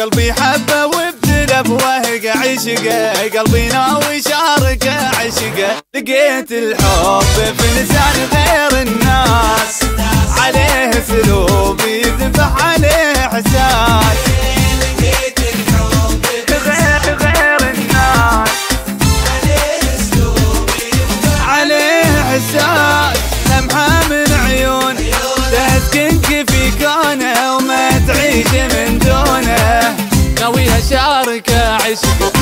قلبي حبه وابتلى بوهق عشقه قلبي ناوي شارك عشقه. لقيت الحب في لسان أشارك عشق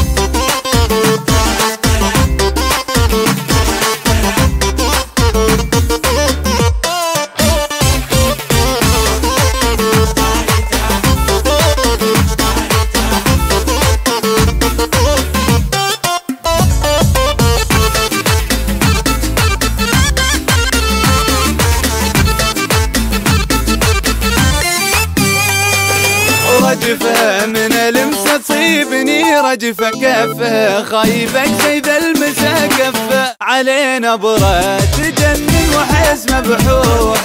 رجفة من لمسة تصيبني رجفة كفة خايفك زي ذا المسا كفة عليه نبرة تجنن وحس مبحوح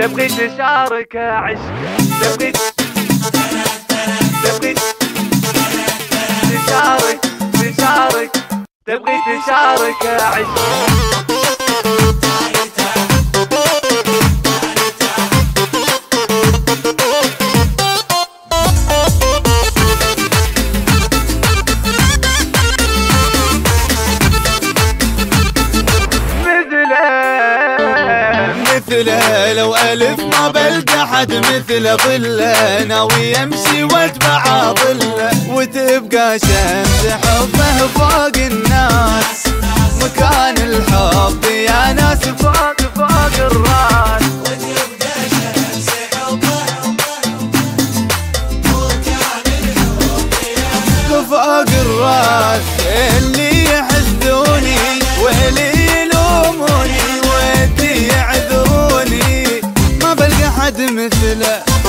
تبغي تشارك عشق. تبغي تبغي تشارك تشارك. تبغي تشارك عشق. مثله لو ألف ما بلقى حد مثله ظله. ناوي يمشي واتبع ظله. وتبقى شمس حبه فوق الناس. مكان الحب يا ناس فوق فوق الراس. فوق الراس. اللي gelmedi misile